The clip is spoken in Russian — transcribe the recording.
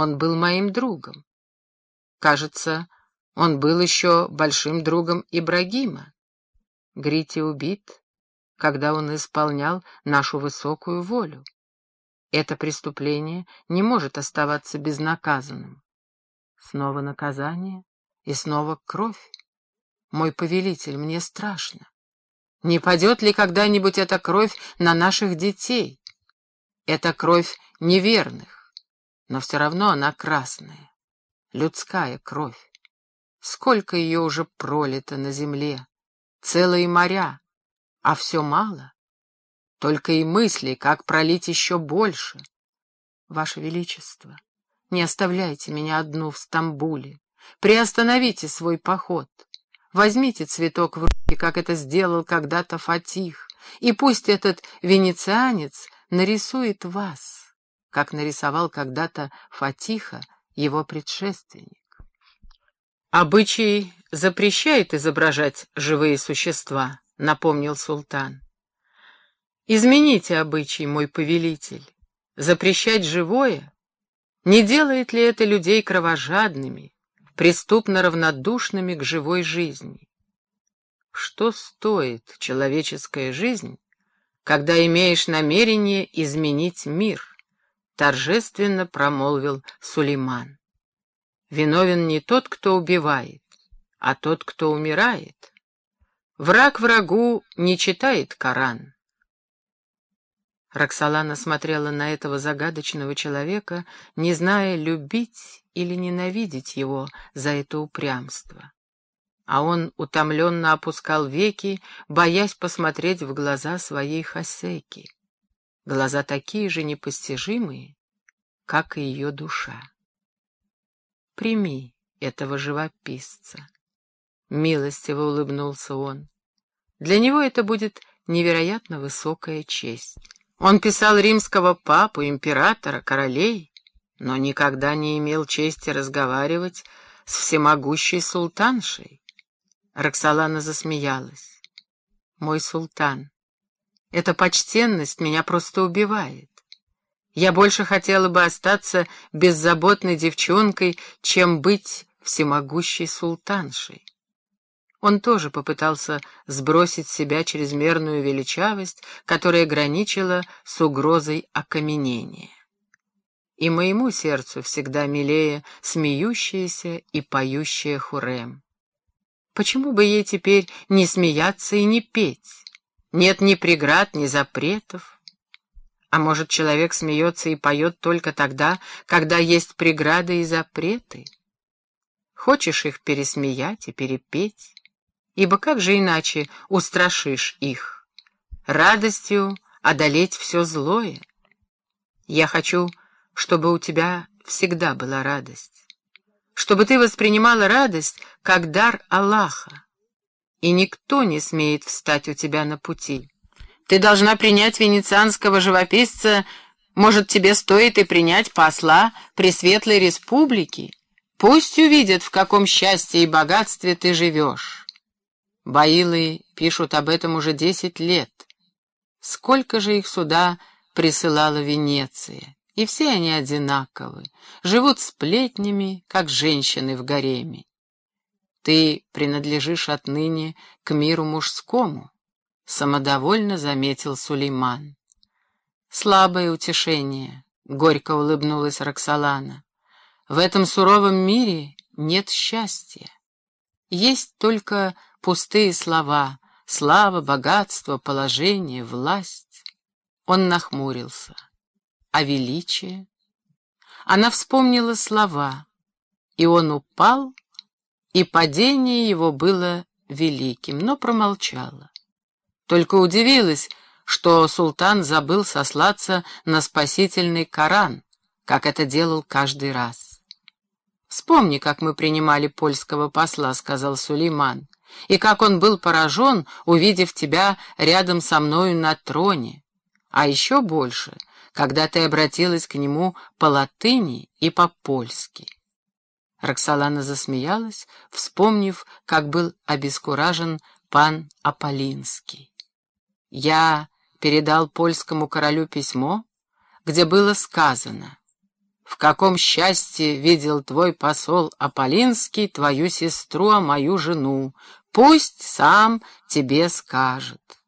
он был моим другом. Кажется, он был еще большим другом Ибрагима. Грити убит, когда он исполнял нашу высокую волю. Это преступление не может оставаться безнаказанным. Снова наказание и снова кровь. Мой повелитель, мне страшно. Не падет ли когда-нибудь эта кровь на наших детей? Это кровь неверных, но все равно она красная, людская кровь. Сколько ее уже пролито на земле, целые моря, а все мало. Только и мысли, как пролить еще больше. Ваше Величество, не оставляйте меня одну в Стамбуле. Приостановите свой поход. Возьмите цветок в руки, как это сделал когда-то Фатих, и пусть этот венецианец нарисует вас, как нарисовал когда-то Фатиха его предшественник. Обычай запрещает изображать живые существа, напомнил султан. Измените обычай, мой повелитель. Запрещать живое? Не делает ли это людей кровожадными, преступно равнодушными к живой жизни? Что стоит человеческая жизнь, когда имеешь намерение изменить мир? Торжественно промолвил Сулейман. Виновен не тот, кто убивает, а тот, кто умирает. Враг врагу не читает Коран. Роксолана смотрела на этого загадочного человека, не зная, любить или ненавидеть его за это упрямство. А он утомленно опускал веки, боясь посмотреть в глаза своей Хосеки. Глаза такие же непостижимые, как и ее душа. Прими этого живописца. Милостиво улыбнулся он. Для него это будет невероятно высокая честь. Он писал римского папу, императора, королей, но никогда не имел чести разговаривать с всемогущей султаншей. Роксолана засмеялась. «Мой султан, эта почтенность меня просто убивает. Я больше хотела бы остаться беззаботной девчонкой, чем быть всемогущей султаншей. Он тоже попытался сбросить с себя чрезмерную величавость, которая граничила с угрозой окаменения. И моему сердцу всегда милее смеющаяся и поющая Хурем. Почему бы ей теперь не смеяться и не петь? Нет ни преград, ни запретов. А может, человек смеется и поет только тогда, когда есть преграды и запреты? Хочешь их пересмеять и перепеть? ибо как же иначе устрашишь их? Радостью одолеть все злое. Я хочу, чтобы у тебя всегда была радость, чтобы ты воспринимала радость как дар Аллаха, и никто не смеет встать у тебя на пути. Ты должна принять венецианского живописца, может, тебе стоит и принять посла Пресветлой Республики. Пусть увидят, в каком счастье и богатстве ты живешь. Баилы пишут об этом уже десять лет. Сколько же их сюда присылала Венеция, и все они одинаковы, живут сплетнями, как женщины в гареме. Ты принадлежишь отныне к миру мужскому, — самодовольно заметил Сулейман. Слабое утешение, — горько улыбнулась Роксолана. В этом суровом мире нет счастья. Есть только пустые слова, слава, богатство, положение, власть. Он нахмурился. А величие? Она вспомнила слова, и он упал, и падение его было великим, но промолчала. Только удивилась, что султан забыл сослаться на спасительный Коран, как это делал каждый раз. «Вспомни, как мы принимали польского посла», — сказал Сулейман и как он был поражен, увидев тебя рядом со мною на троне, а еще больше, когда ты обратилась к нему по латыни и по-польски. Роксолана засмеялась, вспомнив, как был обескуражен пан Аполлинский. Я передал польскому королю письмо, где было сказано в каком счастье видел твой посол Аполлинский твою сестру, а мою жену. Пусть сам тебе скажет.